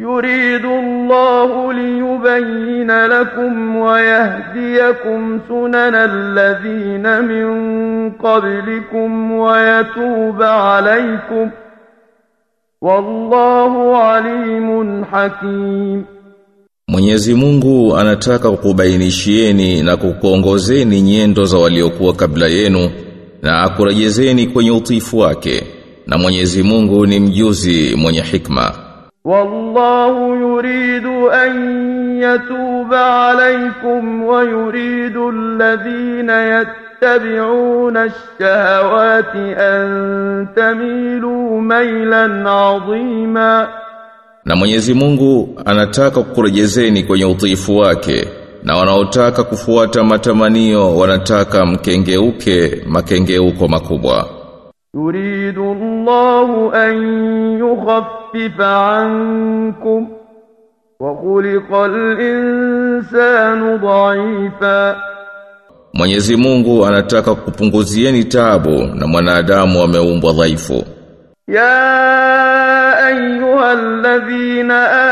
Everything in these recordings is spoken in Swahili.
يريد الله ليبين لكم ويهديكم سنن الذين من قبلكم ويتوب عليكم والله عليم حكيم Mwenyezi Mungu anataka kukubainishieni na kukuongozeni nyendo za waliokuwa kabla yenu na akurejezeni kwenye utiifu wake na Mwenyezi Mungu ni mjuzi mwenye hikma والله يريد أن يتوب عليكم ويريد الذين يتبعون الشهوات أن تميلوا ميلا عظيما na Mwenyezi Mungu anataka kukurejezeni kwenye utiifu wake na wanaotaka kufuata matamanio wanataka mkengeuke makengeuko makubwa يريد الله أن يخفف عنكم وخلق الإنسان ضعيفا. Mwenyezi Mungu anataka kupunguzieni taabu na mwanadamu ameumbwa dhaifu. يا أيها الذين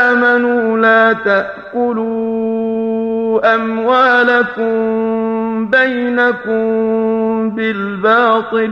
آمنوا لا تأكلوا أموالكم بينكم بالباطل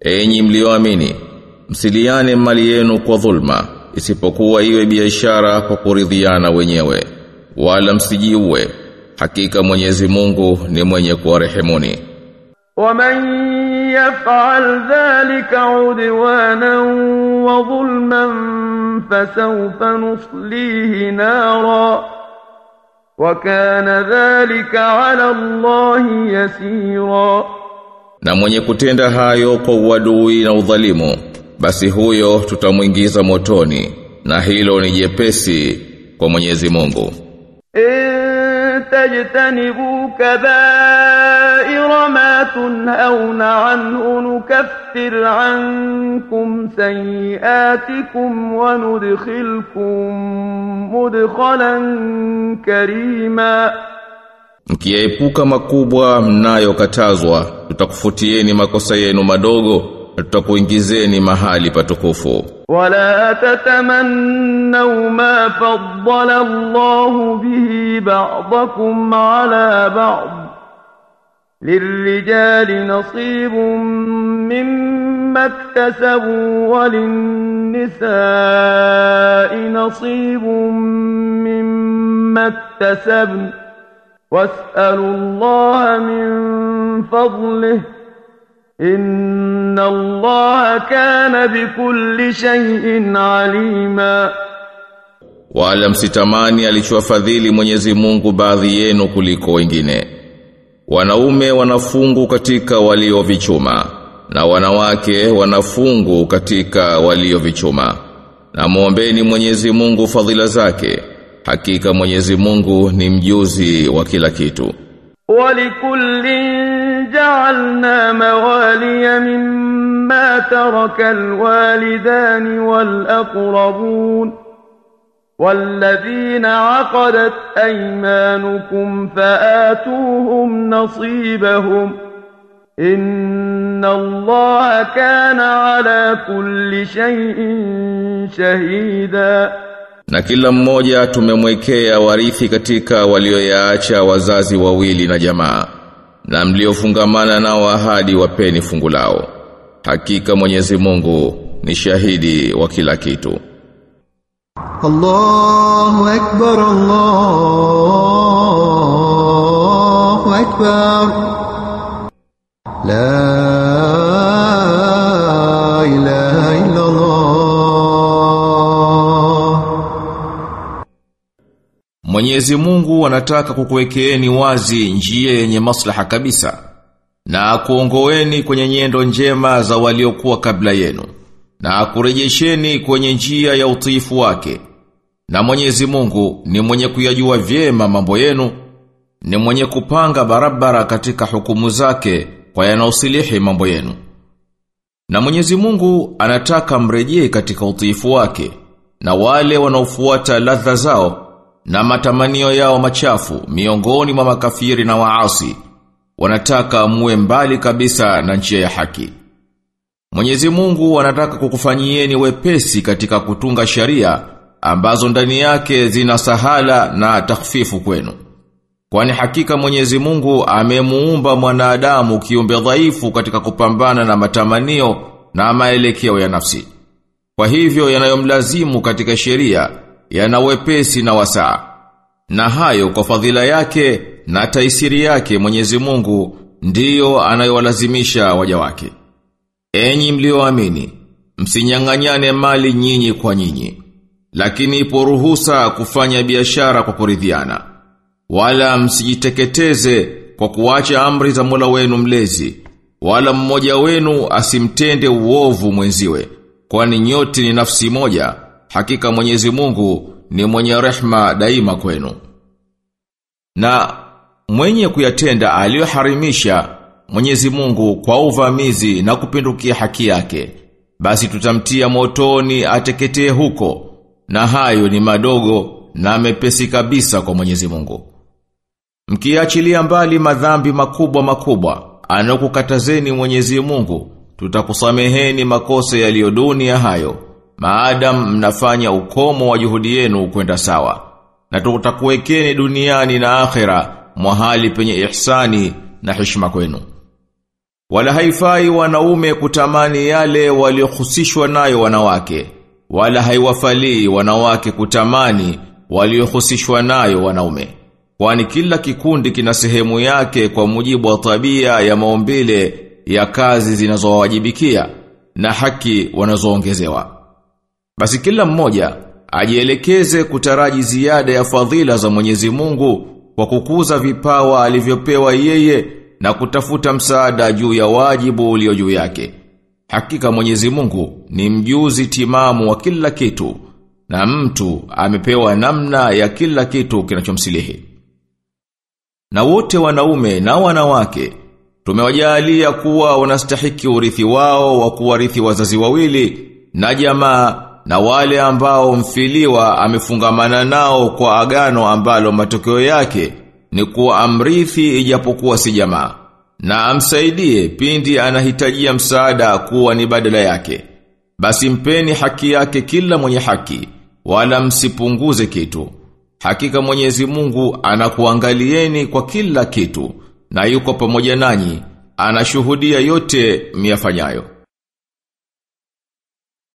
Enyi mlioamini, msiliane mali yenu kwa dhulma, isipokuwa iwe biashara kwa kuridhiana wenyewe, wala msijiue. Hakika Mwenyezi Mungu ni mwenye kuwarehemuni. Waman yaf'al dhalika udwanan wa dhulman fasawfa nuslihi nara wa kana dhalika 'ala Allahi yasira na mwenye kutenda hayo kwa uadui na udhalimu basi huyo tutamwingiza motoni na hilo ni jepesi kwa Mwenyezi Mungu. Tajtanibu kabaira ma tunhauna anhu nukaffir ankum sayiatikum wa nudkhilkum mudkhalan karima. Mkiyaepuka makubwa mnayokatazwa, tutakufutieni makosa yenu madogo na tutakuingizeni mahali patukufu. ولا تتمنوا ما فضل الله به بعضكم على بعض للرجال نصيب مما اكتسبوا وللنساء نصيب مما اكتسبن واسألوا الله من فضله إن الله كان بكل شيء عليما Wala msitamani alichowafadhili Mwenyezi Mungu baadhi yenu kuliko wengine. Wanaume wanafungu katika waliovichuma na wanawake wanafungu katika waliovichuma. Na muombeni Mwenyezi Mungu fadhila zake. Hakika Mwenyezi Mungu ni mjuzi wa kila kitu. ولكل جعلنا موالي مما ترك الوالدان والأقربون والذين عقدت أيمانكم فآتوهم نصيبهم إن الله كان على كل شيء شهيدا Na kila mmoja tumemwekea warithi katika walioyaacha wazazi wawili na jamaa. Na mliofungamana nao ahadi wapeni fungu lao. Hakika Mwenyezi Mungu ni shahidi wa kila kitu. Allahu akbar Allahu akbar La Mwenyezi Mungu anataka kukuwekeeni wazi njia yenye maslaha kabisa na kuongoeni kwenye nyendo njema za waliokuwa kabla yenu na kurejesheni kwenye njia ya utiifu wake Na Mwenyezi Mungu ni mwenye kuyajua vyema mambo yenu, ni mwenye kupanga barabara katika hukumu zake kwa yanaosilihi mambo yenu. Na Mwenyezi Mungu anataka mrejee katika utiifu wake na wale wanaofuata ladha zao na matamanio yao machafu miongoni mwa makafiri na waasi wanataka muwe mbali kabisa na njia ya haki. Mwenyezi Mungu anataka kukufanyieni wepesi katika kutunga sharia ambazo ndani yake zina sahala na takhfifu kwenu. Kwani hakika Mwenyezi Mungu amemuumba mwanadamu kiumbe dhaifu katika kupambana na matamanio na maelekeo ya nafsi. Kwa hivyo yanayomlazimu katika sheria yana wepesi na wasaa. Na hayo kwa fadhila yake na taisiri yake Mwenyezi Mungu ndiyo anayowalazimisha waja wake. Enyi mlioamini, msinyang'anyane mali nyinyi kwa nyinyi, lakini ipo ruhusa kufanya biashara kwa kuridhiana. Wala msijiteketeze kwa kuacha amri za Mola wenu mlezi, wala mmoja wenu asimtende uovu mwenziwe, kwani nyote ni nafsi moja, hakika Mwenyezi Mungu ni mwenye rehma daima kwenu. Na mwenye kuyatenda aliyoharimisha Mwenyezi Mungu kwa uvamizi na kupindukia haki yake, basi tutamtia motoni ateketee huko, na hayo ni madogo na mepesi kabisa kwa Mwenyezi Mungu. Mkiachilia mbali madhambi makubwa makubwa, anokukatazeni Mwenyezi Mungu, tutakusameheni makosa yaliyoduni ya hayo, maadam mnafanya ukomo wa juhudi yenu kwenda sawa. Na tutakuwekeni duniani na akhera mahali penye ihsani na heshima kwenu. Wala haifai wanaume kutamani yale waliohusishwa nayo wanawake, wala haiwafalii wanawake kutamani waliohusishwa nayo wanaume. Kwani kila kikundi kina sehemu yake kwa mujibu wa tabia ya maumbile ya kazi zinazowajibikia na haki wanazoongezewa. Basi kila mmoja ajielekeze kutaraji ziada ya fadhila za Mwenyezi Mungu kwa kukuza vipawa alivyopewa yeye na kutafuta msaada juu ya wajibu ulio juu yake. Hakika Mwenyezi Mungu ni mjuzi timamu wa kila kitu na mtu amepewa namna ya kila kitu kinachomsilihi. Na wote wanaume na wanawake tumewajalia kuwa wanastahiki urithi wao wa kuwarithi wazazi wawili na jamaa na wale ambao mfiliwa amefungamana nao kwa agano ambalo matokeo yake ni kuwa amrithi ijapokuwa si jamaa. Na amsaidie pindi anahitajia msaada kuwa ni badala yake. Basi mpeni haki yake kila mwenye haki wala msipunguze kitu. Hakika Mwenyezi Mungu anakuangalieni kwa kila kitu na yuko pamoja nanyi anashuhudia yote miyafanyayo